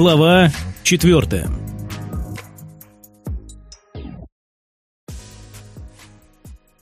Глава четвертая.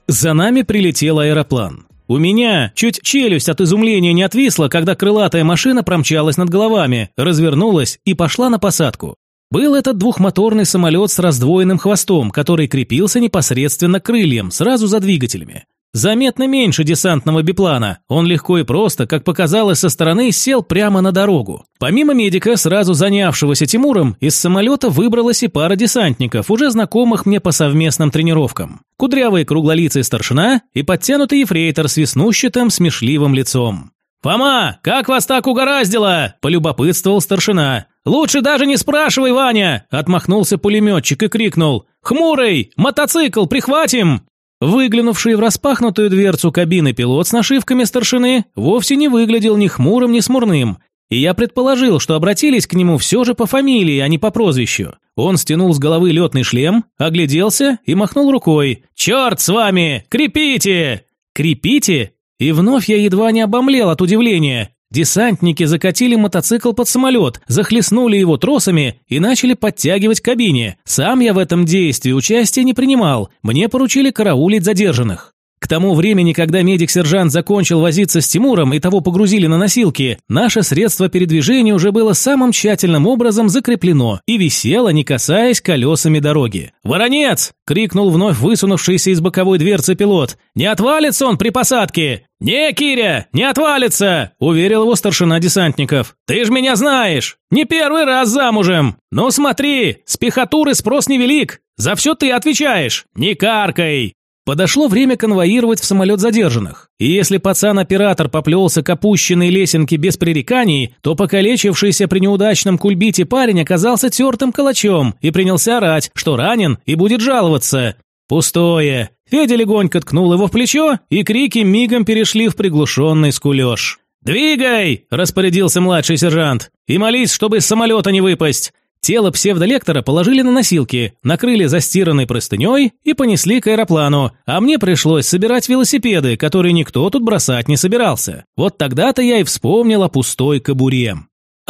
За нами прилетел аэроплан. У меня чуть челюсть от изумления не отвисла, когда крылатая машина промчалась над головами, развернулась и пошла на посадку. Был этот двухмоторный самолет с раздвоенным хвостом, который крепился непосредственно к крыльям, сразу за двигателями. Заметно меньше десантного биплана. Он легко и просто, как показалось со стороны, сел прямо на дорогу. Помимо медика, сразу занявшегося Тимуром, из самолета выбралась и пара десантников, уже знакомых мне по совместным тренировкам. Кудрявый круглолицый старшина и подтянутый ефрейтор с веснущатым, смешливым лицом. «Фома, как вас так угораздило?» – полюбопытствовал старшина. «Лучше даже не спрашивай, Ваня!» – отмахнулся пулеметчик и крикнул. «Хмурый! Мотоцикл прихватим!» Выглянувший в распахнутую дверцу кабины пилот с нашивками старшины вовсе не выглядел ни хмурым, ни смурным, и я предположил, что обратились к нему все же по фамилии, а не по прозвищу. Он стянул с головы летный шлем, огляделся и махнул рукой. «Черт с вами! Крепите!» «Крепите?» И вновь я едва не обомлел от удивления. Десантники закатили мотоцикл под самолет, захлестнули его тросами и начали подтягивать к кабине. Сам я в этом действии участия не принимал, мне поручили караулить задержанных. К тому времени, когда медик-сержант закончил возиться с Тимуром и того погрузили на носилки, наше средство передвижения уже было самым тщательным образом закреплено и висело, не касаясь колесами дороги. «Воронец!» – крикнул вновь высунувшийся из боковой дверцы пилот. «Не отвалится он при посадке!» «Не, Киря, не отвалится!» – уверил его старшина десантников. «Ты ж меня знаешь! Не первый раз замужем! Ну смотри, с пехотуры спрос невелик! За все ты отвечаешь! Не каркай!» Подошло время конвоировать в самолет задержанных. И если пацан-оператор поплелся к опущенной лесенке без пререканий, то покалечившийся при неудачном кульбите парень оказался тертым калачом и принялся орать, что ранен и будет жаловаться. Пустое. Федя легонько ткнул его в плечо, и крики мигом перешли в приглушенный скулеж. «Двигай!» – распорядился младший сержант. «И молись, чтобы из самолета не выпасть. Тело псевдолектора положили на носилки, накрыли застиранной простыней и понесли к аэроплану, а мне пришлось собирать велосипеды, которые никто тут бросать не собирался. Вот тогда-то я и вспомнил о пустой кобуре.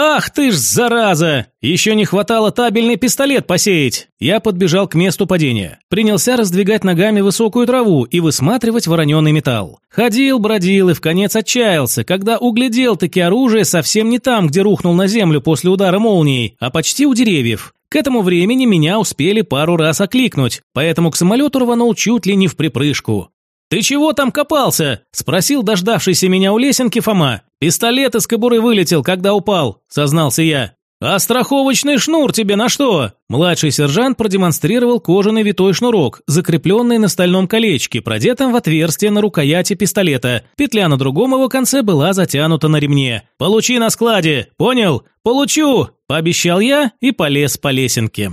«Ах ты ж, зараза! Еще не хватало табельный пистолет посеять!» Я подбежал к месту падения. Принялся раздвигать ногами высокую траву и высматривать вороненый металл. Ходил, бродил и в конец отчаялся, когда углядел-таки оружие совсем не там, где рухнул на землю после удара молнией, а почти у деревьев. К этому времени меня успели пару раз окликнуть, поэтому к самолету рванул чуть ли не в припрыжку. «Ты чего там копался?» – спросил дождавшийся меня у лесенки Фома. «Пистолет из кобуры вылетел, когда упал», – сознался я. «А страховочный шнур тебе на что?» Младший сержант продемонстрировал кожаный витой шнурок, закрепленный на стальном колечке, продетом в отверстие на рукояти пистолета. Петля на другом его конце была затянута на ремне. «Получи на складе, понял? Получу!» – пообещал я и полез по лесенке.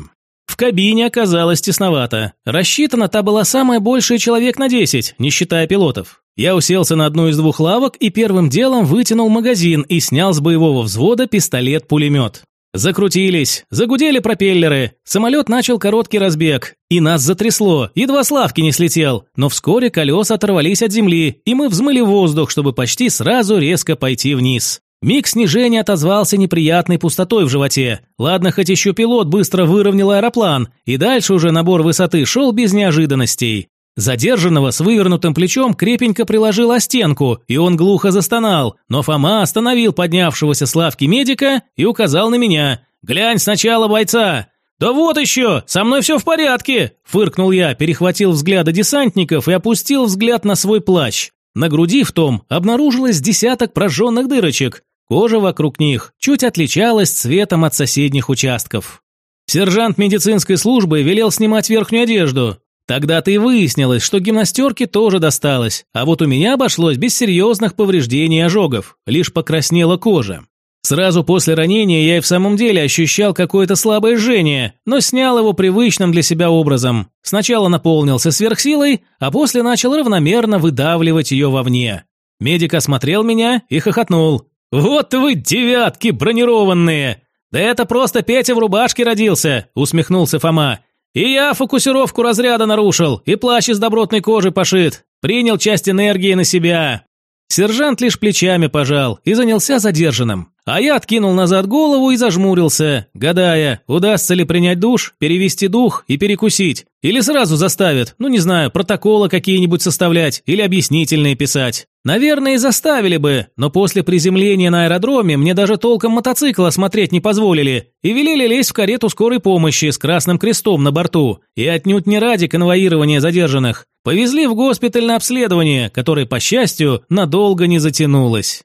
В кабине оказалось тесновато. Рассчитана та была самая большая человек на 10, не считая пилотов. Я уселся на одну из двух лавок и первым делом вытянул магазин и снял с боевого взвода пистолет-пулемет. Закрутились, загудели пропеллеры, самолет начал короткий разбег, и нас затрясло, едва с лавки не слетел, но вскоре колеса оторвались от земли, и мы взмыли воздух, чтобы почти сразу резко пойти вниз. Миг снижения отозвался неприятной пустотой в животе. Ладно, хоть еще пилот быстро выровнял аэроплан, и дальше уже набор высоты шел без неожиданностей. Задержанного с вывернутым плечом крепенько приложил о стенку, и он глухо застонал, но Фома остановил поднявшегося с лавки медика и указал на меня. «Глянь сначала бойца!» «Да вот еще! Со мной все в порядке!» Фыркнул я, перехватил взгляды десантников и опустил взгляд на свой плащ. На груди в том обнаружилось десяток прожженных дырочек. Кожа вокруг них чуть отличалась цветом от соседних участков. Сержант медицинской службы велел снимать верхнюю одежду. Тогда-то и выяснилось, что гимнастерке тоже досталось, а вот у меня обошлось без серьезных повреждений и ожогов, лишь покраснела кожа. Сразу после ранения я и в самом деле ощущал какое-то слабое жжение, но снял его привычным для себя образом. Сначала наполнился сверхсилой, а после начал равномерно выдавливать ее вовне. Медик осмотрел меня и хохотнул. «Вот вы, девятки бронированные!» «Да это просто Петя в рубашке родился», – усмехнулся Фома. «И я фокусировку разряда нарушил, и плащ из добротной кожи пошит. Принял часть энергии на себя». Сержант лишь плечами пожал и занялся задержанным. А я откинул назад голову и зажмурился, гадая, удастся ли принять душ, перевести дух и перекусить. Или сразу заставят, ну не знаю, протоколы какие-нибудь составлять или объяснительные писать. Наверное, и заставили бы, но после приземления на аэродроме мне даже толком мотоцикл осмотреть не позволили и велели лезть в карету скорой помощи с красным крестом на борту и отнюдь не ради конвоирования задержанных. Повезли в госпиталь на обследование, которое, по счастью, надолго не затянулось.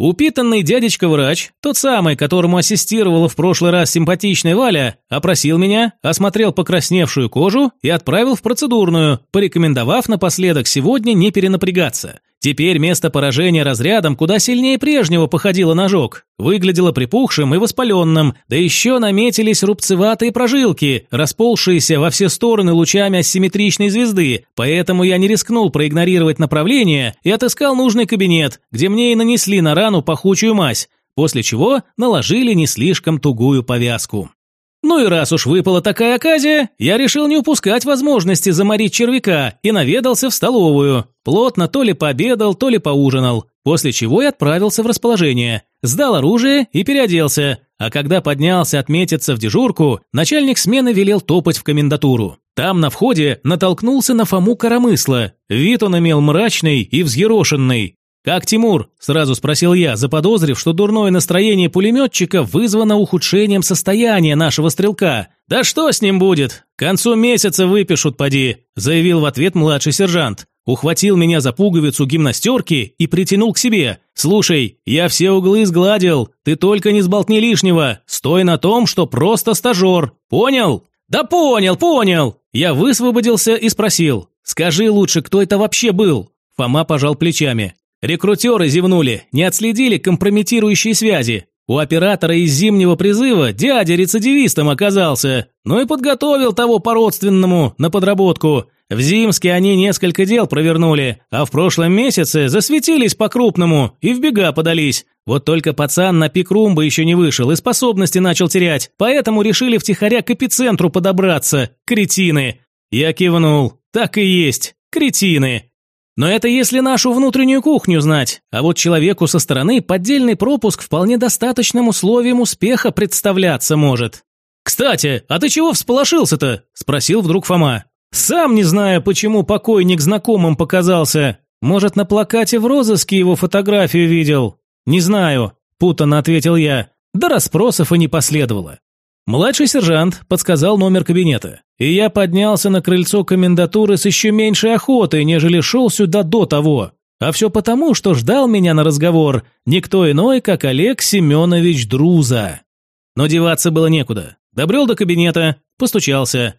Упитанный дядечка-врач, тот самый, которому ассистировала в прошлый раз симпатичная Валя, опросил меня, осмотрел покрасневшую кожу и отправил в процедурную, порекомендовав напоследок сегодня не перенапрягаться. Теперь место поражения разрядом куда сильнее прежнего походило на ожог. Выглядело припухшим и воспаленным, да еще наметились рубцеватые прожилки, расползшиеся во все стороны лучами асимметричной звезды, поэтому я не рискнул проигнорировать направление и отыскал нужный кабинет, где мне и нанесли на рану пахучую мазь, после чего наложили не слишком тугую повязку. Ну и раз уж выпала такая оказия, я решил не упускать возможности заморить червяка и наведался в столовую. Плотно то ли пообедал, то ли поужинал, после чего и отправился в расположение. Сдал оружие и переоделся, а когда поднялся отметиться в дежурку, начальник смены велел топать в комендатуру. Там на входе натолкнулся на Фому Коромысла. Вид он имел мрачный и взъерошенный. «Как Тимур?» – сразу спросил я, заподозрив, что дурное настроение пулеметчика вызвано ухудшением состояния нашего стрелка. «Да что с ним будет? К концу месяца выпишут, поди», – заявил в ответ младший сержант. Ухватил меня за пуговицу гимнастерки и притянул к себе. «Слушай, я все углы сгладил, ты только не сболтни лишнего, стой на том, что просто стажер, понял?» «Да понял, понял!» Я высвободился и спросил. «Скажи лучше, кто это вообще был?» Фома пожал плечами. Рекрутеры зевнули, не отследили компрометирующие связи. У оператора из зимнего призыва дядя рецидивистом оказался, ну и подготовил того по-родственному на подработку. В Зимске они несколько дел провернули, а в прошлом месяце засветились по-крупному и в бега подались. Вот только пацан на пик румба еще не вышел и способности начал терять, поэтому решили втихаря к эпицентру подобраться. Кретины. Я кивнул. Так и есть. Кретины. Но это если нашу внутреннюю кухню знать, а вот человеку со стороны поддельный пропуск вполне достаточным условием успеха представляться может. «Кстати, а ты чего всполошился-то?» – спросил вдруг Фома. «Сам не знаю, почему покойник знакомым показался. Может, на плакате в розыске его фотографию видел?» «Не знаю», – путанно ответил я. Да расспросов и не последовало. Младший сержант подсказал номер кабинета, и я поднялся на крыльцо комендатуры с еще меньшей охотой, нежели шел сюда до того. А все потому, что ждал меня на разговор никто иной, как Олег Семенович Друза. Но деваться было некуда. Добрел до кабинета, постучался.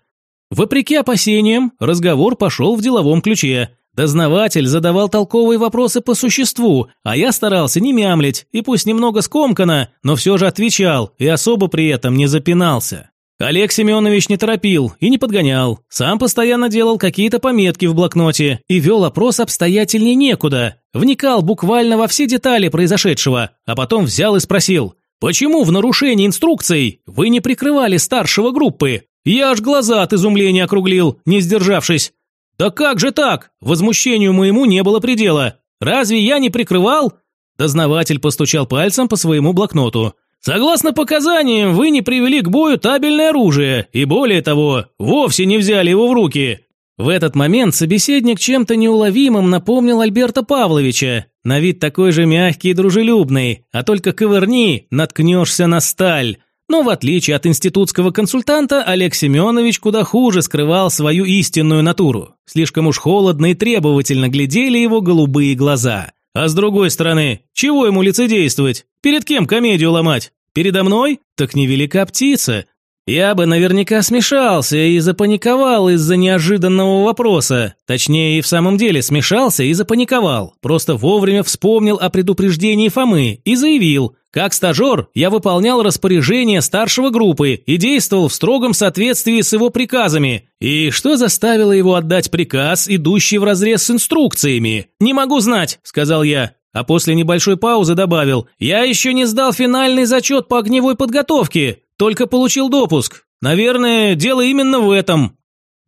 Вопреки опасениям, разговор пошел в деловом ключе – Дознаватель задавал толковые вопросы по существу, а я старался не мямлить, и пусть немного скомканно, но все же отвечал и особо при этом не запинался. Олег Семенович не торопил и не подгонял, сам постоянно делал какие-то пометки в блокноте и вел опрос обстоятельнее некуда, вникал буквально во все детали произошедшего, а потом взял и спросил, «Почему в нарушении инструкций вы не прикрывали старшего группы?» Я аж глаза от изумления округлил, не сдержавшись. «Да как же так? Возмущению моему не было предела. Разве я не прикрывал?» Дознаватель постучал пальцем по своему блокноту. «Согласно показаниям, вы не привели к бою табельное оружие, и более того, вовсе не взяли его в руки». В этот момент собеседник чем-то неуловимым напомнил Альберта Павловича. На вид такой же мягкий и дружелюбный, а только ковырни, наткнешься на сталь. Но в отличие от институтского консультанта, Олег Семенович куда хуже скрывал свою истинную натуру. Слишком уж холодно и требовательно глядели его голубые глаза. А с другой стороны, чего ему лицедействовать? Перед кем комедию ломать? Передо мной? Так невелика птица. Я бы наверняка смешался и запаниковал из-за неожиданного вопроса. Точнее, и в самом деле смешался и запаниковал. Просто вовремя вспомнил о предупреждении Фомы и заявил, как стажер я выполнял распоряжения старшего группы и действовал в строгом соответствии с его приказами. И что заставило его отдать приказ, идущий вразрез с инструкциями? «Не могу знать», – сказал я. А после небольшой паузы добавил, «Я еще не сдал финальный зачет по огневой подготовке, только получил допуск. Наверное, дело именно в этом».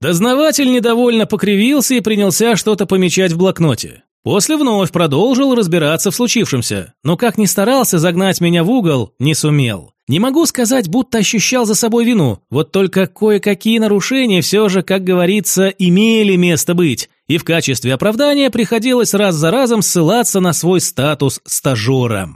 Дознаватель недовольно покривился и принялся что-то помечать в блокноте. После вновь продолжил разбираться в случившемся, но как ни старался загнать меня в угол, не сумел. Не могу сказать, будто ощущал за собой вину, вот только кое-какие нарушения все же, как говорится, имели место быть, и в качестве оправдания приходилось раз за разом ссылаться на свой статус стажера.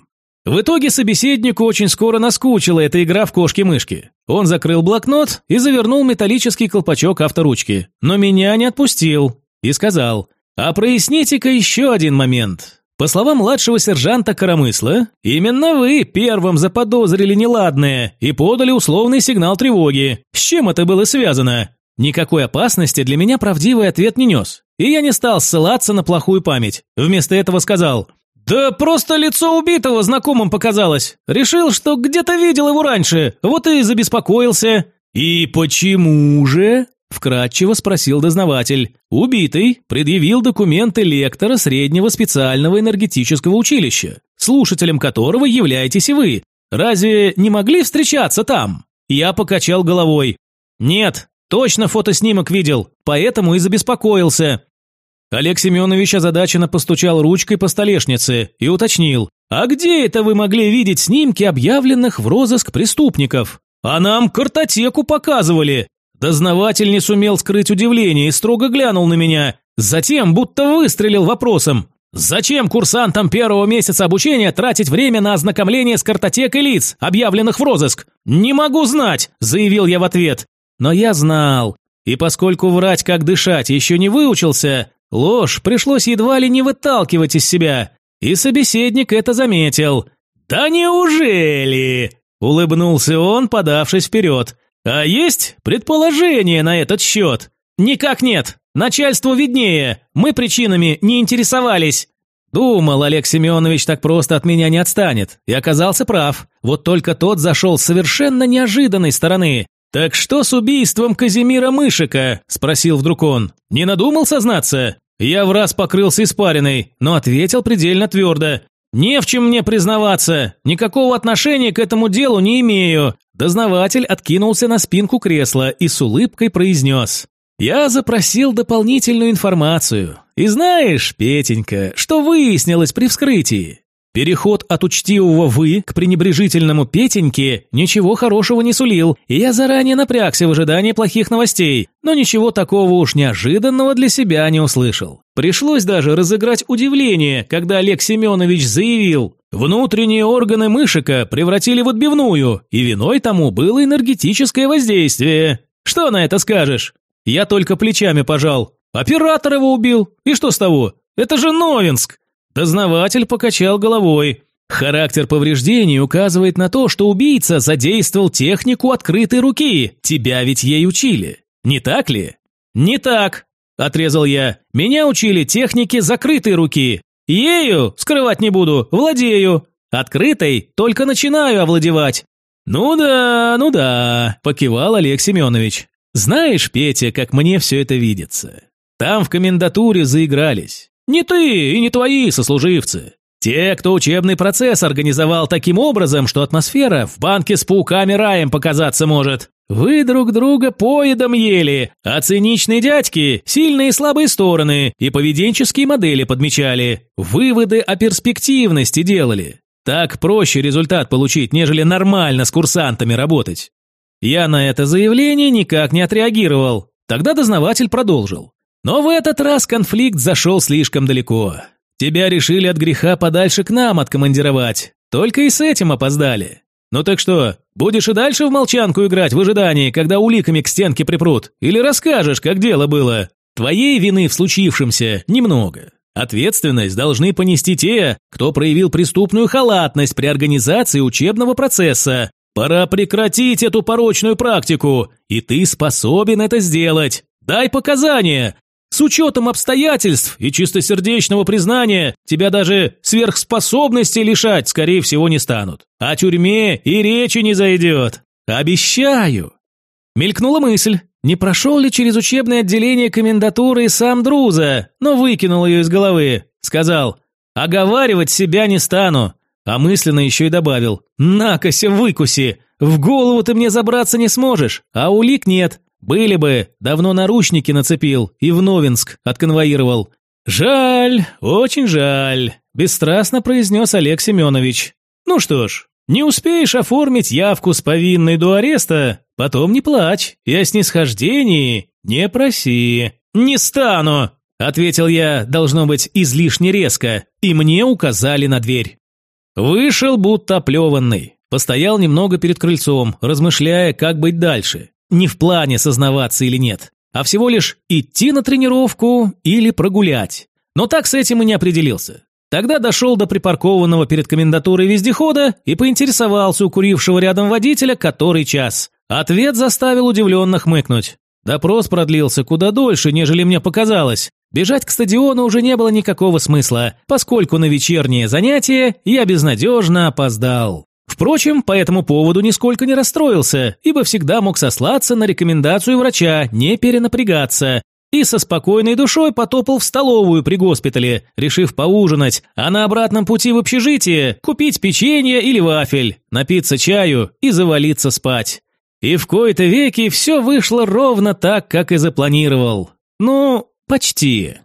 В итоге собеседнику очень скоро наскучила эта игра в кошки-мышки. Он закрыл блокнот и завернул металлический колпачок авторучки, но меня не отпустил и сказал, «А проясните-ка еще один момент. По словам младшего сержанта Коромысла, именно вы первым заподозрили неладное и подали условный сигнал тревоги. С чем это было связано? Никакой опасности для меня правдивый ответ не нес. И я не стал ссылаться на плохую память. Вместо этого сказал «Да просто лицо убитого знакомым показалось. Решил, что где-то видел его раньше, вот и забеспокоился». «И почему же?» Вкратчиво спросил дознаватель. Убитый предъявил документы лектора среднего специального энергетического училища, слушателем которого являетесь и вы. Разве не могли встречаться там? Я покачал головой. Нет, точно фотоснимок видел, поэтому и забеспокоился. Олег Семенович озадаченно постучал ручкой по столешнице и уточнил. «А где это вы могли видеть снимки объявленных в розыск преступников? А нам картотеку показывали. Дознаватель не сумел скрыть удивление и строго глянул на меня, затем будто выстрелил вопросом. «Зачем курсантам первого месяца обучения тратить время на ознакомление с картотекой лиц, объявленных в розыск? Не могу знать», – заявил я в ответ. Но я знал. И поскольку врать как дышать еще не выучился, ложь пришлось едва ли не выталкивать из себя. И собеседник это заметил. «Да неужели?» – улыбнулся он, подавшись вперед. А есть предположение на этот счет? Никак нет. Начальству виднее. Мы причинами не интересовались. Думал, Олег Семенович так просто от меня не отстанет. И оказался прав. Вот только тот зашел с совершенно неожиданной стороны. «Так что с убийством Казимира Мышика?» – спросил вдруг он. «Не надумал сознаться?» Я в раз покрылся испариной, но ответил предельно твердо. «Не в чем мне признаваться. Никакого отношения к этому делу не имею. Дознаватель откинулся на спинку кресла и с улыбкой произнес. «Я запросил дополнительную информацию. И знаешь, Петенька, что выяснилось при вскрытии? Переход от учтивого «вы» к пренебрежительному «Петеньке» ничего хорошего не сулил, и я заранее напрягся в ожидании плохих новостей, но ничего такого уж неожиданного для себя не услышал. Пришлось даже разыграть удивление, когда Олег Семенович заявил «Внутренние органы мышика превратили в отбивную, и виной тому было энергетическое воздействие. Что на это скажешь?» Я только плечами пожал. «Оператор его убил, и что с того? Это же Новинск!» Дознаватель покачал головой. Характер повреждений указывает на то, что убийца задействовал технику открытой руки. Тебя ведь ей учили. Не так ли? Не так, отрезал я. Меня учили технике закрытой руки. Ею, скрывать не буду, владею. Открытой только начинаю овладевать. Ну да, ну да, покивал Олег Семенович. Знаешь, Петя, как мне все это видится. Там в комендатуре заигрались. Не ты и не твои сослуживцы. Те, кто учебный процесс организовал таким образом, что атмосфера в банке с пауками раем показаться может. Вы друг друга поедом ели, а циничные дядьки – сильные и слабые стороны и поведенческие модели подмечали. Выводы о перспективности делали. Так проще результат получить, нежели нормально с курсантами работать. Я на это заявление никак не отреагировал. Тогда дознаватель продолжил. Но в этот раз конфликт зашел слишком далеко. Тебя решили от греха подальше к нам откомандировать. Только и с этим опоздали. Ну так что, будешь и дальше в молчанку играть в ожидании, когда уликами к стенке припрут? Или расскажешь, как дело было? Твоей вины в случившемся немного. Ответственность должны понести те, кто проявил преступную халатность при организации учебного процесса. Пора прекратить эту порочную практику, и ты способен это сделать. Дай показания, с учетом обстоятельств и чистосердечного признания тебя даже сверхспособностей лишать, скорее всего, не станут. О тюрьме и речи не зайдет. Обещаю. Мелькнула мысль, не прошел ли через учебное отделение комендатуры сам Друза, но выкинул ее из головы. Сказал, оговаривать себя не стану. А мысленно еще и добавил, накося выкуси, в голову ты мне забраться не сможешь, а улик нет, были бы, давно наручники нацепил и в Новинск отконвоировал. «Жаль, очень жаль», – бесстрастно произнес Олег Семенович. «Ну что ж, не успеешь оформить явку с повинной до ареста, потом не плачь, и о снисхождении не проси». «Не стану», – ответил я, должно быть, излишне резко, и мне указали на дверь. Вышел будто оплеванный, постоял немного перед крыльцом, размышляя, как быть дальше. Не в плане сознаваться или нет, а всего лишь идти на тренировку или прогулять. Но так с этим и не определился. Тогда дошел до припаркованного перед комендатурой вездехода и поинтересовался у курившего рядом водителя, который час. Ответ заставил удивленно хмыкнуть. Допрос продлился куда дольше, нежели мне показалось. Бежать к стадиону уже не было никакого смысла, поскольку на вечернее занятие я безнадежно опоздал. Впрочем, по этому поводу нисколько не расстроился, ибо всегда мог сослаться на рекомендацию врача не перенапрягаться, и со спокойной душой потопал в столовую при госпитале, решив поужинать, а на обратном пути в общежитие купить печенье или вафель, напиться чаю и завалиться спать. И в кои-то веки все вышло ровно так, как и запланировал. Ну, почти.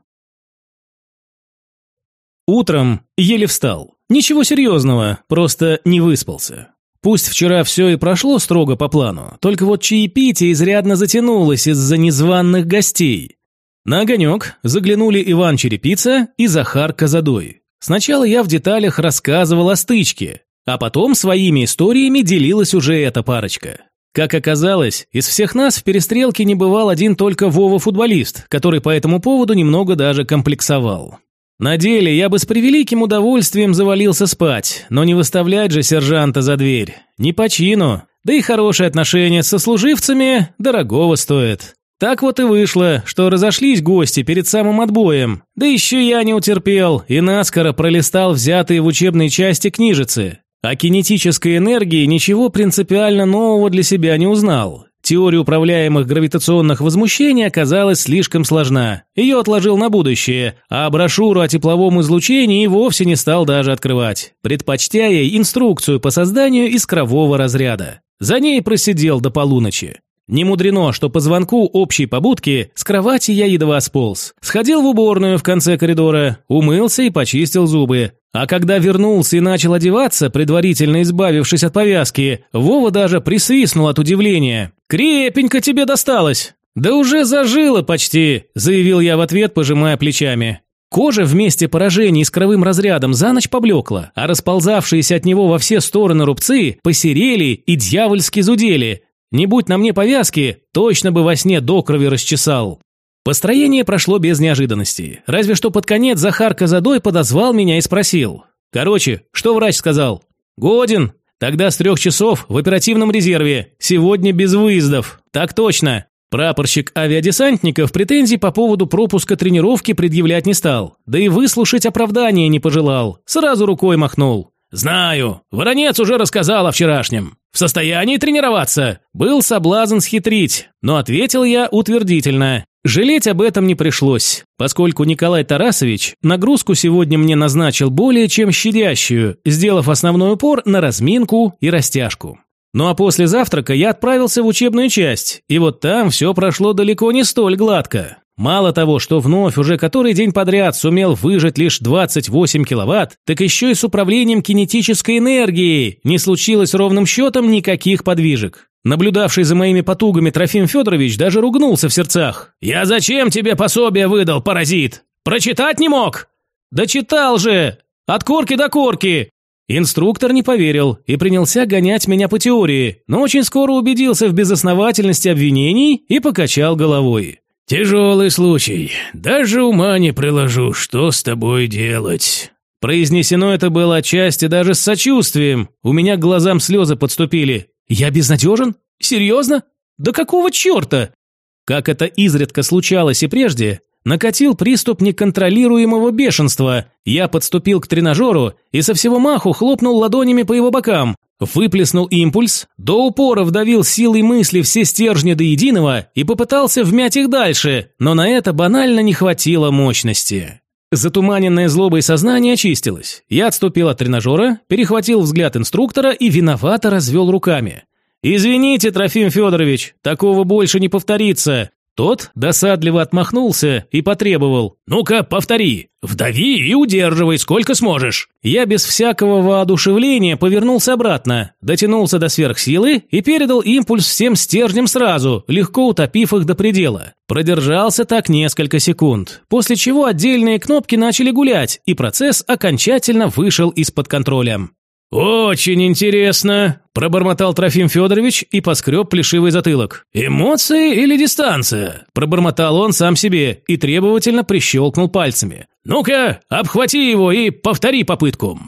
Утром еле встал. Ничего серьезного, просто не выспался. Пусть вчера все и прошло строго по плану, только вот чаепитие изрядно затянулось из-за незваных гостей. На огонек заглянули Иван Черепица и Захар Казадой. Сначала я в деталях рассказывал о стычке, а потом своими историями делилась уже эта парочка. Как оказалось, из всех нас в перестрелке не бывал один только Вова-футболист, который по этому поводу немного даже комплексовал. На деле я бы с превеликим удовольствием завалился спать, но не выставлять же сержанта за дверь. Не по чину. Да и хорошие отношения со служивцами дорогого стоят. Так вот и вышло, что разошлись гости перед самым отбоем. Да еще я не утерпел и наскоро пролистал взятые в учебной части книжицы. О кинетической энергии ничего принципиально нового для себя не узнал. Теория управляемых гравитационных возмущений оказалась слишком сложна. Ее отложил на будущее, а брошюру о тепловом излучении вовсе не стал даже открывать, предпочтя ей инструкцию по созданию искрового разряда. За ней просидел до полуночи. Не мудрено, что по звонку общей побудки с кровати я едва сполз. Сходил в уборную в конце коридора, умылся и почистил зубы. А когда вернулся и начал одеваться, предварительно избавившись от повязки, Вова даже присвистнул от удивления. «Крепенько тебе досталось!» «Да уже зажило почти», – заявил я в ответ, пожимая плечами. Кожа вместе поражений искровым разрядом за ночь поблекла, а расползавшиеся от него во все стороны рубцы посерели и дьявольски зудели. Не будь на мне повязки, точно бы во сне до крови расчесал. Построение прошло без неожиданностей. Разве что под конец Захар Казадой подозвал меня и спросил. «Короче, что врач сказал?» «Годен. Тогда с трех часов в оперативном резерве. Сегодня без выездов. Так точно». Прапорщик авиадесантников претензий по поводу пропуска тренировки предъявлять не стал. Да и выслушать оправдания не пожелал. Сразу рукой махнул. «Знаю. Воронец уже рассказал о вчерашнем. В состоянии тренироваться?» Был соблазн схитрить, но ответил я утвердительно. Жалеть об этом не пришлось, поскольку Николай Тарасович нагрузку сегодня мне назначил более чем щадящую, сделав основной упор на разминку и растяжку. Ну а после завтрака я отправился в учебную часть, и вот там все прошло далеко не столь гладко. Мало того, что вновь уже который день подряд сумел выжать лишь 28 киловатт, так еще и с управлением кинетической энергией не случилось ровным счетом никаких подвижек. Наблюдавший за моими потугами Трофим Федорович даже ругнулся в сердцах. «Я зачем тебе пособие выдал, паразит? Прочитать не мог?» «Да читал же! От корки до корки!» Инструктор не поверил и принялся гонять меня по теории, но очень скоро убедился в безосновательности обвинений и покачал головой. «Тяжелый случай. Даже ума не приложу, что с тобой делать». Произнесено это было отчасти даже с сочувствием. У меня к глазам слезы подступили. «Я безнадежен? Серьезно? Да какого черта?» Как это изредка случалось и прежде, накатил приступ неконтролируемого бешенства. Я подступил к тренажеру и со всего маху хлопнул ладонями по его бокам, Выплеснул импульс, до упора вдавил силой мысли все стержни до единого и попытался вмять их дальше, но на это банально не хватило мощности. Затуманенное злобой сознание очистилось. Я отступил от тренажера, перехватил взгляд инструктора и виновато развел руками. «Извините, Трофим Федорович, такого больше не повторится. Тот досадливо отмахнулся и потребовал «Ну-ка, повтори, вдави и удерживай, сколько сможешь». Я без всякого воодушевления повернулся обратно, дотянулся до сверхсилы и передал импульс всем стержням сразу, легко утопив их до предела. Продержался так несколько секунд, после чего отдельные кнопки начали гулять, и процесс окончательно вышел из-под контроля. «Очень интересно», – пробормотал Трофим Федорович и поскреб плешивый затылок. «Эмоции или дистанция?» – пробормотал он сам себе и требовательно прищелкнул пальцами. «Ну-ка, обхвати его и повтори попытку».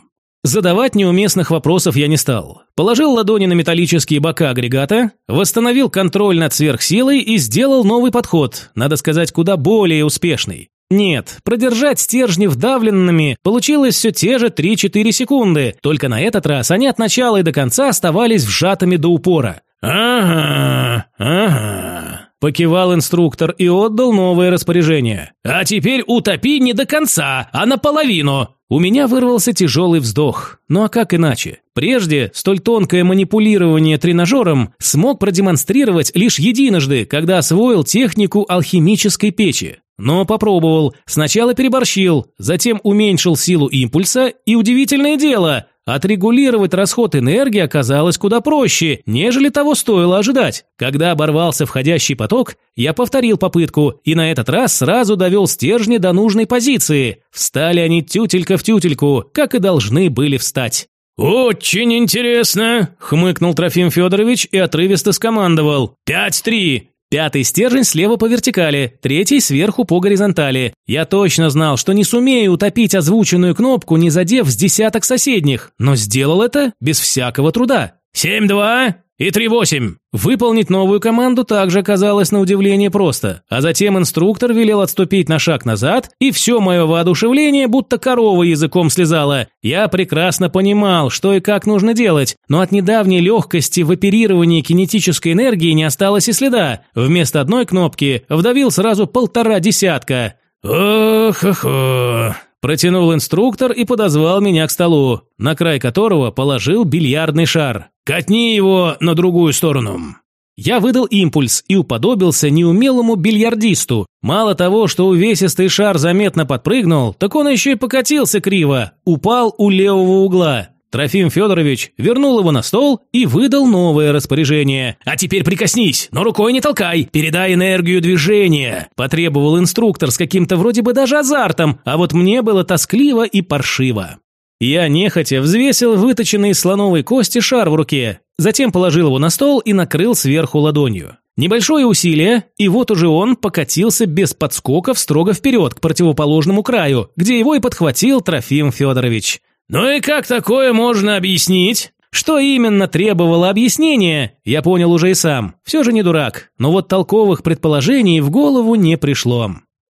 Задавать неуместных вопросов я не стал. Положил ладони на металлические бока агрегата, восстановил контроль над сверхсилой и сделал новый подход, надо сказать, куда более успешный. Нет, продержать стержни вдавленными получилось все те же 3-4 секунды, только на этот раз они от начала и до конца оставались вжатыми до упора. «Ага, ага», – покивал инструктор и отдал новое распоряжение. «А теперь утопи не до конца, а наполовину. У меня вырвался тяжелый вздох. Ну а как иначе? Прежде столь тонкое манипулирование тренажером смог продемонстрировать лишь единожды, когда освоил технику алхимической печи. Но попробовал. Сначала переборщил, затем уменьшил силу импульса, и удивительное дело, Отрегулировать расход энергии оказалось куда проще, нежели того стоило ожидать. Когда оборвался входящий поток, я повторил попытку и на этот раз сразу довел стержни до нужной позиции. Встали они тютелька в тютельку, как и должны были встать. «Очень интересно!» – хмыкнул Трофим Федорович и отрывисто скомандовал. «Пять-три! Пятый стержень слева по вертикали, третий сверху по горизонтали. Я точно знал, что не сумею утопить озвученную кнопку, не задев с десяток соседних, но сделал это без всякого труда. «Семь-два!» и 3-8. Выполнить новую команду также оказалось на удивление просто. А затем инструктор велел отступить на шаг назад, и все мое воодушевление будто корова языком слезала. Я прекрасно понимал, что и как нужно делать, но от недавней легкости в оперировании кинетической энергии не осталось и следа. Вместо одной кнопки вдавил сразу полтора десятка. «Ох-охо!» Протянул инструктор и подозвал меня к столу, на край которого положил бильярдный шар. «Катни его на другую сторону». Я выдал импульс и уподобился неумелому бильярдисту. Мало того, что увесистый шар заметно подпрыгнул, так он еще и покатился криво, упал у левого угла. Трофим Федорович вернул его на стол и выдал новое распоряжение. «А теперь прикоснись, но рукой не толкай, передай энергию движения», потребовал инструктор с каким-то вроде бы даже азартом, а вот мне было тоскливо и паршиво. Я нехотя взвесил выточенный из слоновой кости шар в руке, затем положил его на стол и накрыл сверху ладонью. Небольшое усилие, и вот уже он покатился без подскоков строго вперед к противоположному краю, где его и подхватил Трофим Федорович. «Ну и как такое можно объяснить?» Что именно требовало объяснения, я понял уже и сам. Все же не дурак, но вот толковых предположений в голову не пришло.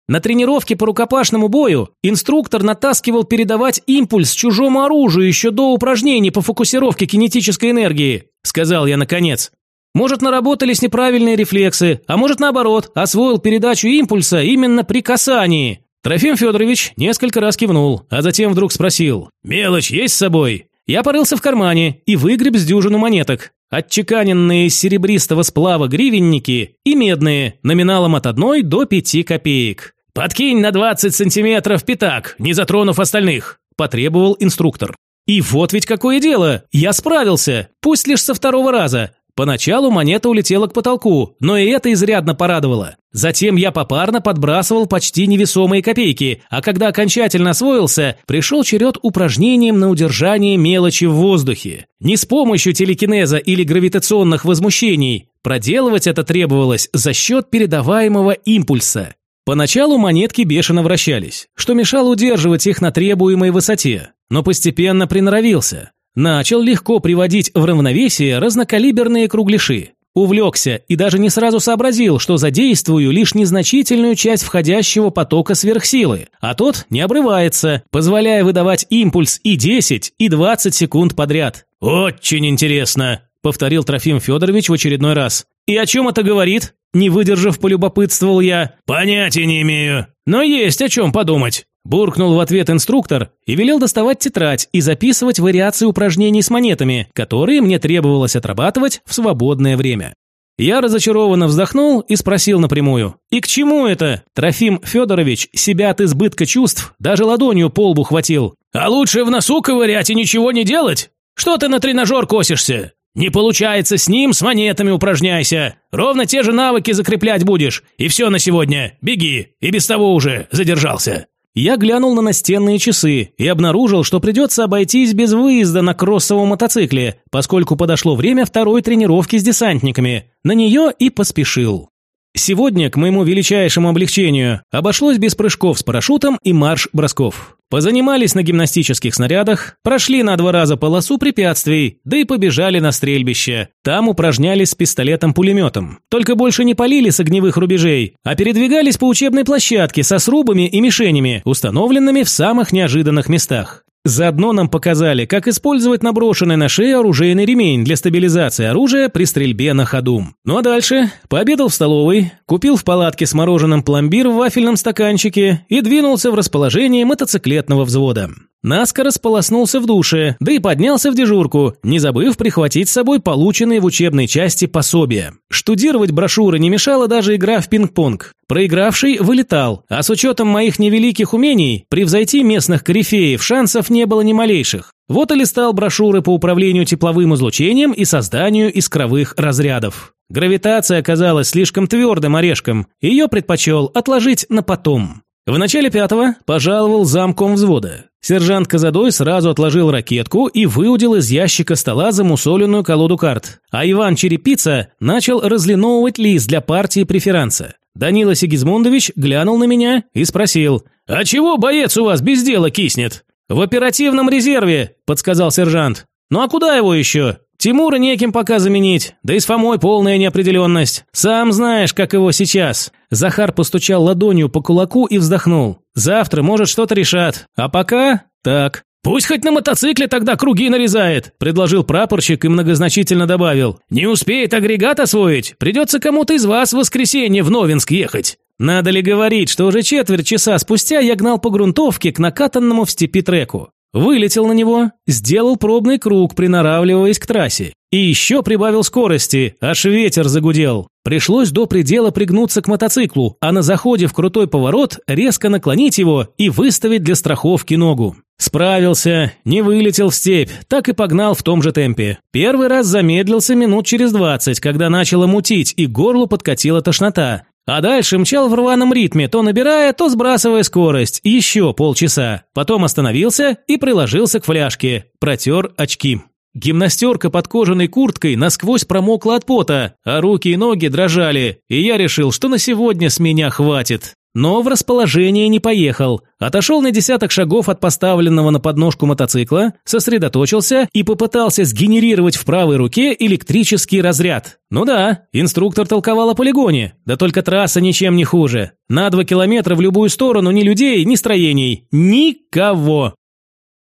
На тренировке по рукопашному бою инструктор натаскивал передавать импульс чужому оружию еще до упражнений по фокусировке кинетической энергии, сказал я наконец. Может, наработались неправильные рефлексы, а может, наоборот, освоил передачу импульса именно при касании. Трофим Федорович несколько раз кивнул, а затем вдруг спросил «Мелочь есть с собой?» Я порылся в кармане и выгреб с дюжину монеток. Отчеканенные из серебристого сплава гривенники и медные, номиналом от одной до пяти копеек. «Подкинь на 20 сантиметров пятак, не затронув остальных», – потребовал инструктор. И вот ведь какое дело, я справился, пусть лишь со второго раза, Поначалу монета улетела к потолку, но и это изрядно порадовало. Затем я попарно подбрасывал почти невесомые копейки, а когда окончательно освоился, пришел черед упражнением на удержание мелочи в воздухе. Не с помощью телекинеза или гравитационных возмущений. Проделывать это требовалось за счет передаваемого импульса. Поначалу монетки бешено вращались, что мешало удерживать их на требуемой высоте, но постепенно приноровился. Начал легко приводить в равновесие разнокалиберные кругляши. Увлекся и даже не сразу сообразил, что задействую лишь незначительную часть входящего потока сверхсилы, а тот не обрывается, позволяя выдавать импульс и 10, и 20 секунд подряд. «Очень интересно», – повторил Трофим Федорович в очередной раз. «И о чем это говорит?» Не выдержав, полюбопытствовал я. «Понятия не имею. Но есть о чем подумать». Буркнул в ответ инструктор и велел доставать тетрадь и записывать вариации упражнений с монетами, которые мне требовалось отрабатывать в свободное время. Я разочарованно вздохнул и спросил напрямую. «И к чему это?» Трофим Федорович себя от избытка чувств даже ладонью по лбу хватил. «А лучше в носу ковырять и ничего не делать? Что ты на тренажер косишься? Не получается с ним, с монетами упражняйся. Ровно те же навыки закреплять будешь. И все на сегодня. Беги. И без того уже задержался». Я глянул на настенные часы и обнаружил, что придется обойтись без выезда на кроссовом мотоцикле, поскольку подошло время второй тренировки с десантниками. На нее и поспешил. Сегодня, к моему величайшему облегчению, обошлось без прыжков с парашютом и марш-бросков. Позанимались на гимнастических снарядах, прошли на два раза полосу препятствий, да и побежали на стрельбище. Там упражнялись с пистолетом-пулеметом. Только больше не полили с огневых рубежей, а передвигались по учебной площадке со срубами и мишенями, установленными в самых неожиданных местах. Заодно нам показали, как использовать наброшенный на шею оружейный ремень для стабилизации оружия при стрельбе на ходу. Ну а дальше пообедал в столовой, купил в палатке с мороженым пломбир в вафельном стаканчике и двинулся в расположение мотоциклетного взвода. Наскоро сполоснулся в душе, да и поднялся в дежурку, не забыв прихватить с собой полученные в учебной части пособия. Штудировать брошюры не мешала даже игра в пинг-понг. Проигравший вылетал, а с учетом моих невеликих умений, превзойти местных корифеев шансов не было ни малейших. Вот и листал брошюры по управлению тепловым излучением и созданию искровых разрядов. Гравитация оказалась слишком твердым орешком, ее предпочел отложить на потом. В начале пятого пожаловал замком взвода. Сержант Казадой сразу отложил ракетку и выудил из ящика стола замусоленную колоду карт, а Иван Черепица начал разлиновывать лист для партии преферанса. Данила Сигизмундович глянул на меня и спросил, «А чего боец у вас без дела киснет?» «В оперативном резерве», – подсказал сержант. «Ну а куда его еще? Тимура неким пока заменить, да и с Фомой полная неопределенность. Сам знаешь, как его сейчас». Захар постучал ладонью по кулаку и вздохнул. «Завтра, может, что-то решат. А пока так». «Пусть хоть на мотоцикле тогда круги нарезает», – предложил прапорщик и многозначительно добавил. «Не успеет агрегат освоить, придется кому-то из вас в воскресенье в Новинск ехать». Надо ли говорить, что уже четверть часа спустя я гнал по грунтовке к накатанному в степи треку. Вылетел на него, сделал пробный круг, приноравливаясь к трассе. И еще прибавил скорости, аж ветер загудел. Пришлось до предела пригнуться к мотоциклу, а на заходе в крутой поворот резко наклонить его и выставить для страховки ногу. Справился, не вылетел в степь, так и погнал в том же темпе. Первый раз замедлился минут через двадцать, когда начало мутить и горлу подкатила тошнота. А дальше мчал в рваном ритме, то набирая, то сбрасывая скорость. Еще полчаса. Потом остановился и приложился к фляжке. Протер очки. Гимнастерка под кожаной курткой насквозь промокла от пота, а руки и ноги дрожали, и я решил, что на сегодня с меня хватит. Но в расположение не поехал. Отошел на десяток шагов от поставленного на подножку мотоцикла, сосредоточился и попытался сгенерировать в правой руке электрический разряд. Ну да, инструктор толковал о полигоне, да только трасса ничем не хуже. На два километра в любую сторону ни людей, ни строений. Никого.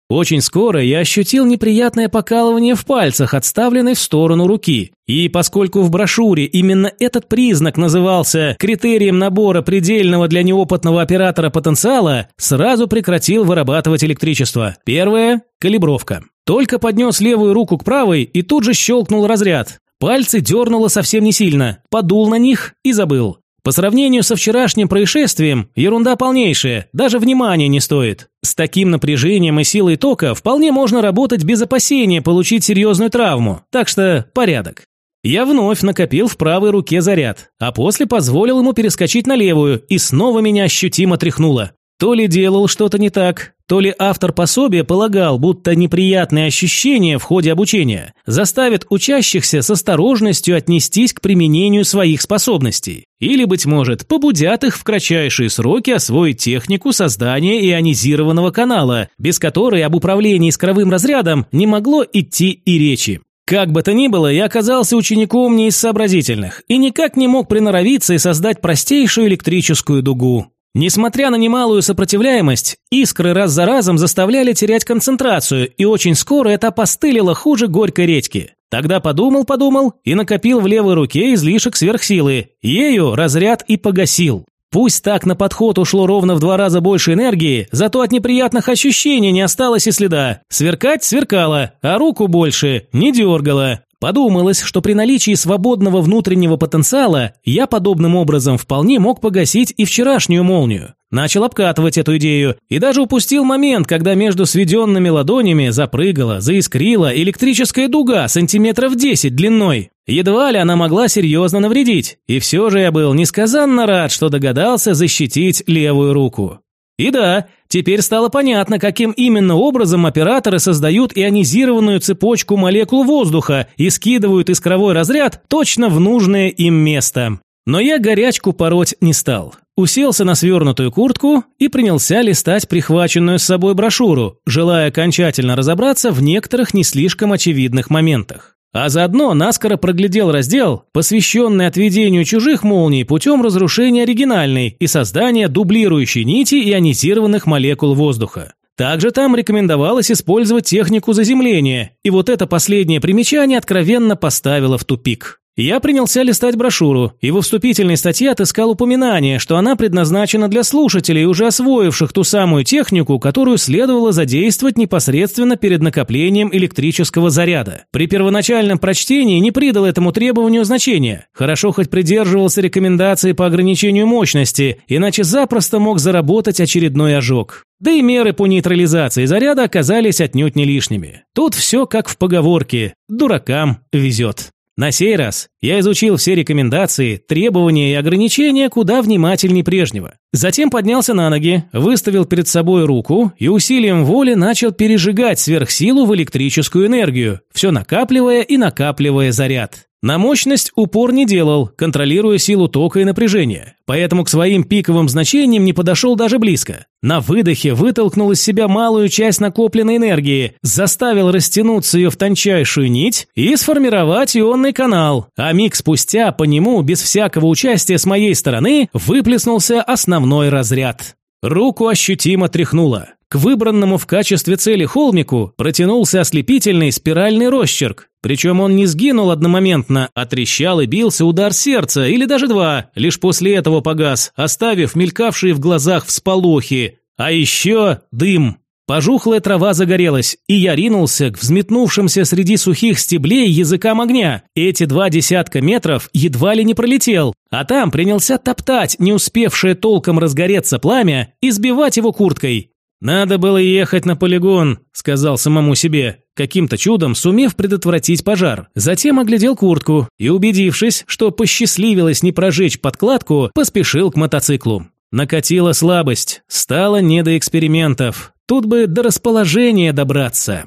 Очень скоро я ощутил неприятное покалывание в пальцах, отставленной в сторону руки. И поскольку в брошюре именно этот признак назывался критерием набора предельного для неопытного оператора потенциала, сразу прекратил вырабатывать электричество. Первое – калибровка. Только поднес левую руку к правой и тут же щелкнул разряд. Пальцы дернуло совсем не сильно, подул на них и забыл. По сравнению со вчерашним происшествием, ерунда полнейшая, даже внимания не стоит. С таким напряжением и силой тока вполне можно работать без опасения получить серьезную травму, так что порядок. Я вновь накопил в правой руке заряд, а после позволил ему перескочить на левую, и снова меня ощутимо тряхнуло. То ли делал что-то не так, то ли автор пособия полагал, будто неприятные ощущения в ходе обучения заставят учащихся с осторожностью отнестись к применению своих способностей. Или, быть может, побудят их в кратчайшие сроки освоить технику создания ионизированного канала, без которой об управлении искровым разрядом не могло идти и речи. Как бы то ни было, я оказался учеником не из сообразительных и никак не мог приноровиться и создать простейшую электрическую дугу. Несмотря на немалую сопротивляемость, искры раз за разом заставляли терять концентрацию, и очень скоро это постылило хуже горькой редьки. Тогда подумал-подумал и накопил в левой руке излишек сверхсилы. Ею разряд и погасил. Пусть так на подход ушло ровно в два раза больше энергии, зато от неприятных ощущений не осталось и следа. Сверкать сверкало, а руку больше не дергало. Подумалось, что при наличии свободного внутреннего потенциала я подобным образом вполне мог погасить и вчерашнюю молнию. Начал обкатывать эту идею и даже упустил момент, когда между сведенными ладонями запрыгала, заискрила электрическая дуга сантиметров 10 длиной. Едва ли она могла серьезно навредить, и все же я был несказанно рад, что догадался защитить левую руку. И да, теперь стало понятно, каким именно образом операторы создают ионизированную цепочку молекул воздуха и скидывают искровой разряд точно в нужное им место. Но я горячку пороть не стал. Уселся на свернутую куртку и принялся листать прихваченную с собой брошюру, желая окончательно разобраться в некоторых не слишком очевидных моментах. А заодно наскоро проглядел раздел, посвященный отведению чужих молний путем разрушения оригинальной и создания дублирующей нити ионизированных молекул воздуха. Также там рекомендовалось использовать технику заземления, и вот это последнее примечание откровенно поставило в тупик. Я принялся листать брошюру, и во вступительной статье отыскал упоминание, что она предназначена для слушателей, уже освоивших ту самую технику, которую следовало задействовать непосредственно перед накоплением электрического заряда. При первоначальном прочтении не придал этому требованию значения. Хорошо хоть придерживался рекомендации по ограничению мощности, иначе запросто мог заработать очередной ожог. Да и меры по нейтрализации заряда оказались отнюдь не лишними. Тут все как в поговорке «дуракам везет». На сей раз я изучил все рекомендации, требования и ограничения куда внимательней прежнего. Затем поднялся на ноги, выставил перед собой руку и усилием воли начал пережигать сверхсилу в электрическую энергию, все накапливая и накапливая заряд. На мощность упор не делал, контролируя силу тока и напряжения, поэтому к своим пиковым значениям не подошел даже близко. На выдохе вытолкнул из себя малую часть накопленной энергии, заставил растянуться ее в тончайшую нить и сформировать ионный канал, а миг спустя по нему, без всякого участия с моей стороны, выплеснулся основной разряд. Руку ощутимо тряхнуло. К выбранному в качестве цели холмику протянулся ослепительный спиральный росчерк. Причем он не сгинул одномоментно, а трещал и бился удар сердца, или даже два, лишь после этого погас, оставив мелькавшие в глазах всполохи. А еще дым. Пожухлая трава загорелась, и я ринулся к взметнувшимся среди сухих стеблей языкам огня. Эти два десятка метров едва ли не пролетел, а там принялся топтать не успевшее толком разгореться пламя и сбивать его курткой. «Надо было ехать на полигон», – сказал самому себе, каким-то чудом сумев предотвратить пожар. Затем оглядел куртку и, убедившись, что посчастливилось не прожечь подкладку, поспешил к мотоциклу. Накатила слабость, стало не до экспериментов. Тут бы до расположения добраться.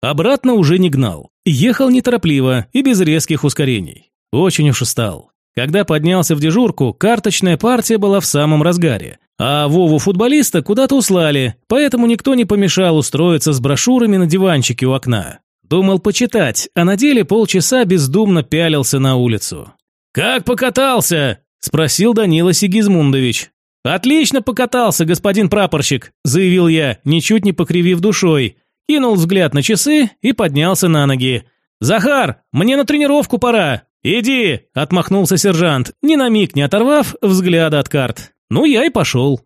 Обратно уже не гнал. Ехал неторопливо и без резких ускорений. Очень уж устал. Когда поднялся в дежурку, карточная партия была в самом разгаре. А Вову-футболиста куда-то услали, поэтому никто не помешал устроиться с брошюрами на диванчике у окна. Думал почитать, а на деле полчаса бездумно пялился на улицу. «Как покатался?» – спросил Данила Сигизмундович. «Отлично покатался, господин прапорщик», – заявил я, ничуть не покривив душой. Кинул взгляд на часы и поднялся на ноги. «Захар, мне на тренировку пора!» «Иди!» – отмахнулся сержант, ни на миг не оторвав взгляда от карт. Ну, я и пошел.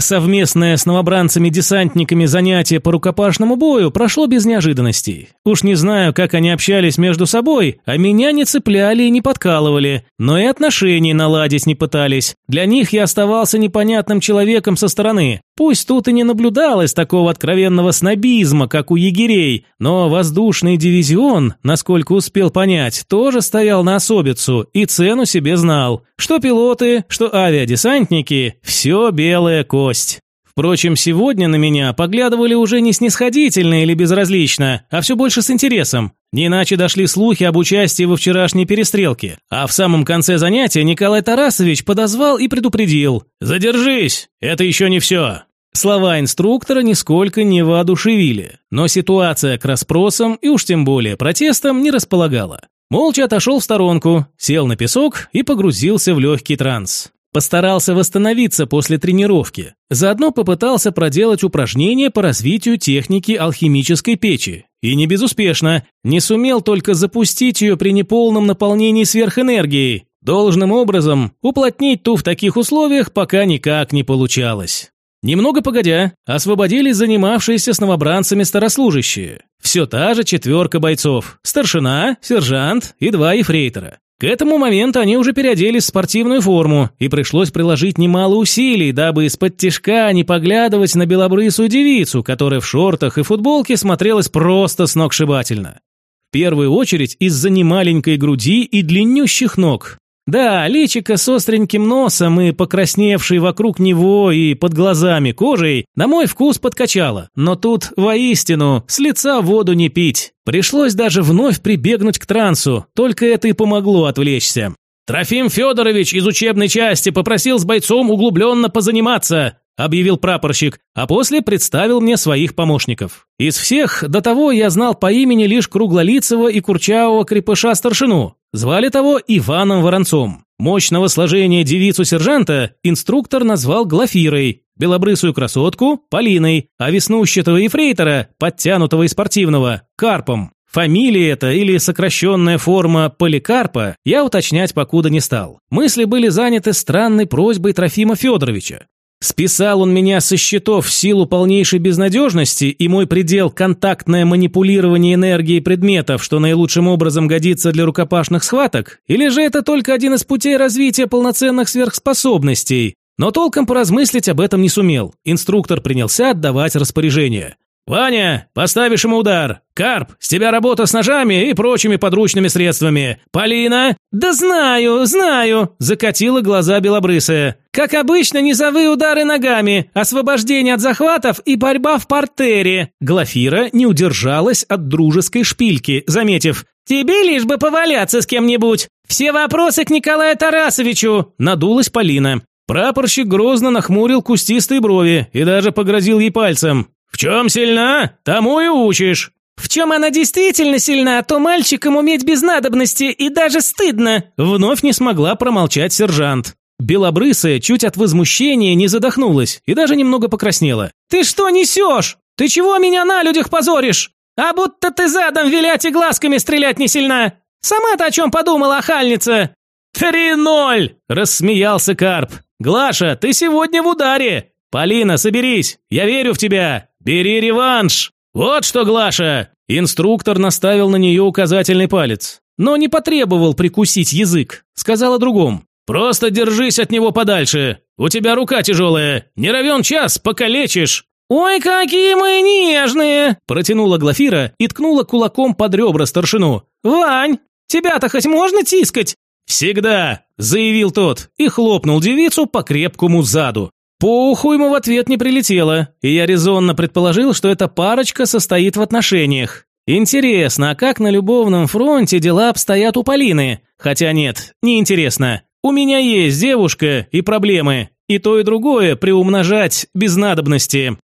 Совместное с новобранцами-десантниками занятие по рукопашному бою прошло без неожиданностей. Уж не знаю, как они общались между собой, а меня не цепляли и не подкалывали, но и отношения наладить не пытались. Для них я оставался непонятным человеком со стороны. Пусть тут и не наблюдалось такого откровенного снобизма, как у егерей, но воздушный дивизион, насколько успел понять, тоже стоял на особицу и цену себе знал. Что пилоты, что авиадесантники – все белая кость. Впрочем, сегодня на меня поглядывали уже не снисходительно или безразлично, а все больше с интересом. Не иначе дошли слухи об участии во вчерашней перестрелке. А в самом конце занятия Николай Тарасович подозвал и предупредил. «Задержись, это еще не все». Слова инструктора нисколько не воодушевили, но ситуация к расспросам и уж тем более протестам не располагала. Молча отошел в сторонку, сел на песок и погрузился в легкий транс. Постарался восстановиться после тренировки. Заодно попытался проделать упражнения по развитию техники алхимической печи. И не безуспешно. Не сумел только запустить ее при неполном наполнении сверхэнергией. Должным образом уплотнить ту в таких условиях пока никак не получалось. Немного погодя, освободились занимавшиеся с новобранцами старослужащие. Все та же четверка бойцов. Старшина, сержант и два ефрейтора. К этому моменту они уже переоделись в спортивную форму, и пришлось приложить немало усилий, дабы из-под тишка не поглядывать на белобрысую девицу, которая в шортах и футболке смотрелась просто сногсшибательно. В первую очередь из-за немаленькой груди и длиннющих ног. Да, личико с остреньким носом и покрасневшей вокруг него и под глазами кожей на мой вкус подкачало, но тут воистину с лица воду не пить. Пришлось даже вновь прибегнуть к трансу, только это и помогло отвлечься. «Трофим Федорович из учебной части попросил с бойцом углубленно позаниматься», объявил прапорщик, а после представил мне своих помощников. Из всех до того я знал по имени лишь круглолицего и курчавого крепыша-старшину. Звали того Иваном Воронцом. Мощного сложения девицу-сержанта инструктор назвал Глафирой, белобрысую красотку – Полиной, а веснущатого ефрейтора, подтянутого и спортивного – Карпом. Фамилия это или сокращенная форма Поликарпа я уточнять покуда не стал. Мысли были заняты странной просьбой Трофима Федоровича. Списал он меня со счетов в силу полнейшей безнадежности, и мой предел – контактное манипулирование энергией предметов, что наилучшим образом годится для рукопашных схваток? Или же это только один из путей развития полноценных сверхспособностей? Но толком поразмыслить об этом не сумел. Инструктор принялся отдавать распоряжения. «Ваня, поставишь ему удар. Карп, с тебя работа с ножами и прочими подручными средствами. Полина?» «Да знаю, знаю», – закатила глаза белобрысая. «Как обычно, низовые удары ногами, освобождение от захватов и борьба в портере». Глафира не удержалась от дружеской шпильки, заметив «Тебе лишь бы поваляться с кем-нибудь. Все вопросы к Николаю Тарасовичу», – надулась Полина. Прапорщик грозно нахмурил кустистые брови и даже погрозил ей пальцем. «В чем сильна, тому и учишь». «В чем она действительно сильна, то мальчикам уметь без надобности и даже стыдно!» Вновь не смогла промолчать сержант. Белобрысая чуть от возмущения не задохнулась и даже немного покраснела. «Ты что несешь? Ты чего меня на людях позоришь? А будто ты задом вилять и глазками стрелять не сильна! Сама-то о чем подумала, охальница?» «Три ноль!» – рассмеялся Карп. «Глаша, ты сегодня в ударе! Полина, соберись! Я верю в тебя! Бери реванш! Вот что, Глаша!» Инструктор наставил на нее указательный палец, но не потребовал прикусить язык. Сказал о другом. «Просто держись от него подальше. У тебя рука тяжелая. Не равен час, покалечишь». «Ой, какие мы нежные!» Протянула Глафира и ткнула кулаком под ребра старшину. «Вань, тебя-то хоть можно тискать?» «Всегда!» – заявил тот и хлопнул девицу по крепкому заду. По уху ему в ответ не прилетело, и я резонно предположил, что эта парочка состоит в отношениях. Интересно, а как на любовном фронте дела обстоят у Полины? Хотя нет, не интересно. У меня есть девушка и проблемы, и то и другое приумножать без надобности.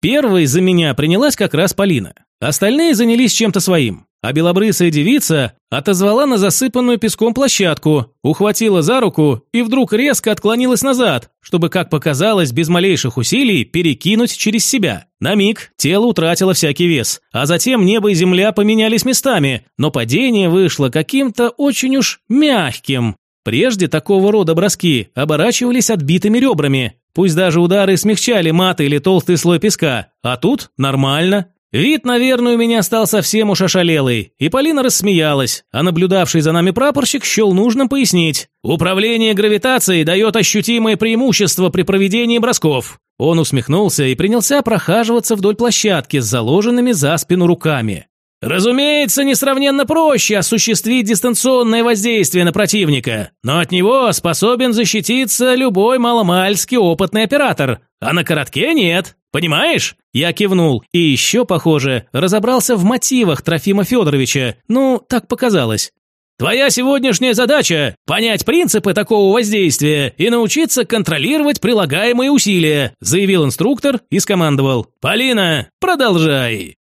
Первой за меня принялась как раз Полина. Остальные занялись чем-то своим. А белобрысая девица отозвала на засыпанную песком площадку, ухватила за руку и вдруг резко отклонилась назад, чтобы, как показалось, без малейших усилий перекинуть через себя. На миг тело утратило всякий вес, а затем небо и земля поменялись местами, но падение вышло каким-то очень уж мягким. Прежде такого рода броски оборачивались отбитыми ребрами, пусть даже удары смягчали маты или толстый слой песка, а тут нормально. Вид, наверное, у меня стал совсем уж ошалелый, и Полина рассмеялась, а наблюдавший за нами прапорщик счел нужным пояснить. «Управление гравитацией дает ощутимое преимущество при проведении бросков». Он усмехнулся и принялся прохаживаться вдоль площадки с заложенными за спину руками. Разумеется, несравненно проще осуществить дистанционное воздействие на противника, но от него способен защититься любой маломальски опытный оператор, а на коротке нет. Понимаешь? Я кивнул и еще, похоже, разобрался в мотивах Трофима Федоровича. Ну, так показалось. Твоя сегодняшняя задача – понять принципы такого воздействия и научиться контролировать прилагаемые усилия, заявил инструктор и скомандовал. Полина, продолжай.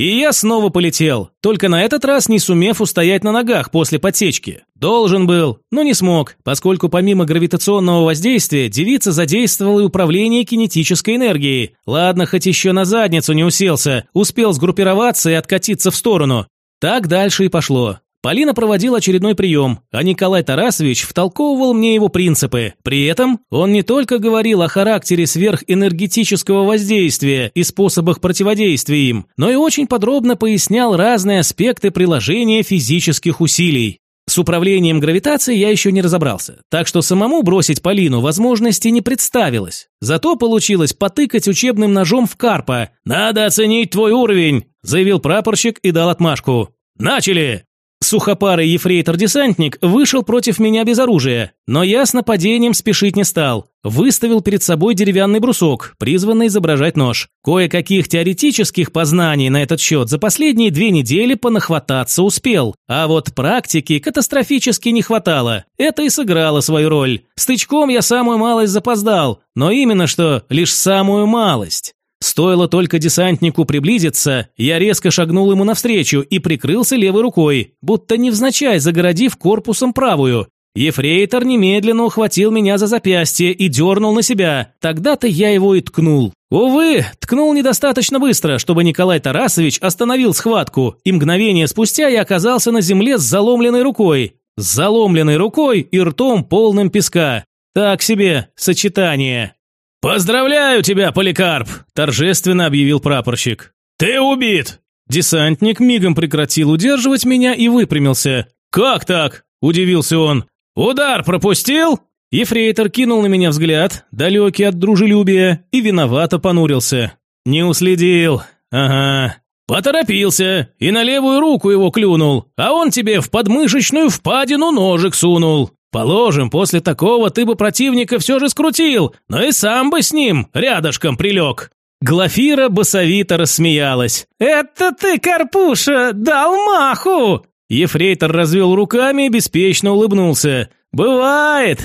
И я снова полетел, только на этот раз не сумев устоять на ногах после подсечки. Должен был, но не смог, поскольку помимо гравитационного воздействия девица задействовала и управление кинетической энергией. Ладно, хоть еще на задницу не уселся, успел сгруппироваться и откатиться в сторону. Так дальше и пошло. Полина проводила очередной прием, а Николай Тарасович втолковывал мне его принципы. При этом он не только говорил о характере сверхэнергетического воздействия и способах противодействия им, но и очень подробно пояснял разные аспекты приложения физических усилий. С управлением гравитацией я еще не разобрался, так что самому бросить Полину возможности не представилось. Зато получилось потыкать учебным ножом в карпа. «Надо оценить твой уровень», – заявил прапорщик и дал отмашку. «Начали!» Сухопарый ефрейтор-десантник вышел против меня без оружия, но я с нападением спешить не стал. Выставил перед собой деревянный брусок, призванный изображать нож. Кое-каких теоретических познаний на этот счет за последние две недели понахвататься успел, а вот практики катастрофически не хватало. Это и сыграло свою роль. Стычком я самую малость запоздал, но именно что лишь самую малость. Стоило только десантнику приблизиться, я резко шагнул ему навстречу и прикрылся левой рукой, будто невзначай загородив корпусом правую. Ефрейтор немедленно ухватил меня за запястье и дернул на себя. Тогда-то я его и ткнул. Увы, ткнул недостаточно быстро, чтобы Николай Тарасович остановил схватку, и мгновение спустя я оказался на земле с заломленной рукой. С заломленной рукой и ртом полным песка. Так себе сочетание. «Поздравляю тебя, Поликарп!» – торжественно объявил прапорщик. «Ты убит!» Десантник мигом прекратил удерживать меня и выпрямился. «Как так?» – удивился он. «Удар пропустил?» Ефрейтор кинул на меня взгляд, далекий от дружелюбия, и виновато понурился. «Не уследил. Ага. Поторопился и на левую руку его клюнул, а он тебе в подмышечную впадину ножик сунул. Положим, после такого ты бы противника все же скрутил, но и сам бы с ним рядышком прилег». Глафира басовито рассмеялась. «Это ты, Карпуша, дал маху!» Ефрейтор развел руками и беспечно улыбнулся. «Бывает!»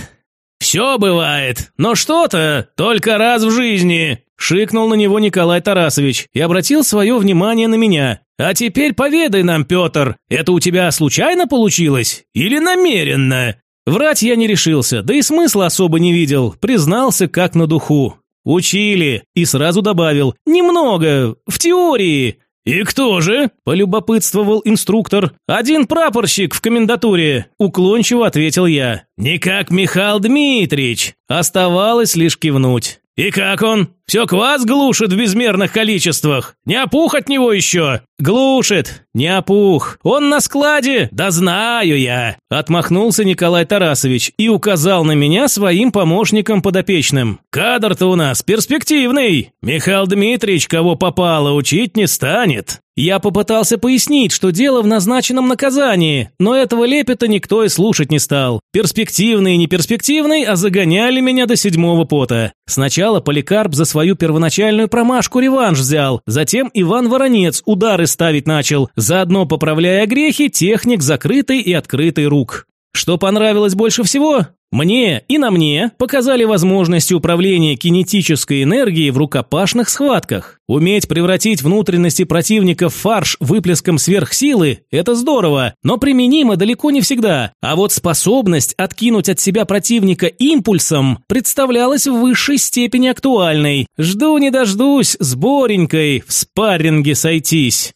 «Все бывает, но что-то только раз в жизни!» Шикнул на него Николай Тарасович и обратил свое внимание на меня. «А теперь поведай нам, Петр, это у тебя случайно получилось или намеренно?» Врать я не решился, да и смысла особо не видел, признался как на духу. Учили, и сразу добавил, немного, в теории. «И кто же?» – полюбопытствовал инструктор. «Один прапорщик в комендатуре», – уклончиво ответил я. «Никак Михаил Дмитриевич». Оставалось лишь кивнуть. «И как он? Все квас глушит в безмерных количествах? Не опух от него еще?» «Глушит, не опух. Он на складе? Да знаю я!» Отмахнулся Николай Тарасович и указал на меня своим помощником подопечным. «Кадр-то у нас перспективный. Михаил Дмитриевич кого попало учить не станет». Я попытался пояснить, что дело в назначенном наказании, но этого лепета никто и слушать не стал. Перспективный и неперспективный, а загоняли меня до седьмого пота. Сначала Поликарп за свою первоначальную промашку реванш взял, затем Иван Воронец удары ставить начал, заодно поправляя грехи техник закрытой и открытой рук. Что понравилось больше всего? Мне и на мне показали возможности управления кинетической энергией в рукопашных схватках. Уметь превратить внутренности противника в фарш выплеском сверхсилы – это здорово, но применимо далеко не всегда. А вот способность откинуть от себя противника импульсом представлялась в высшей степени актуальной. Жду не дождусь с Боренькой в спарринге сойтись.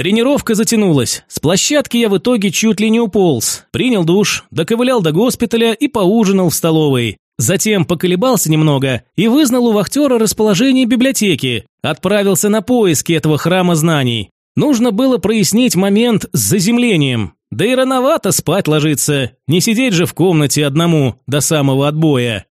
Тренировка затянулась. С площадки я в итоге чуть ли не уполз. Принял душ, доковылял до госпиталя и поужинал в столовой. Затем поколебался немного и вызнал у вахтера расположение библиотеки. Отправился на поиски этого храма знаний. Нужно было прояснить момент с заземлением. Да и рановато спать ложиться, не сидеть же в комнате одному до самого отбоя.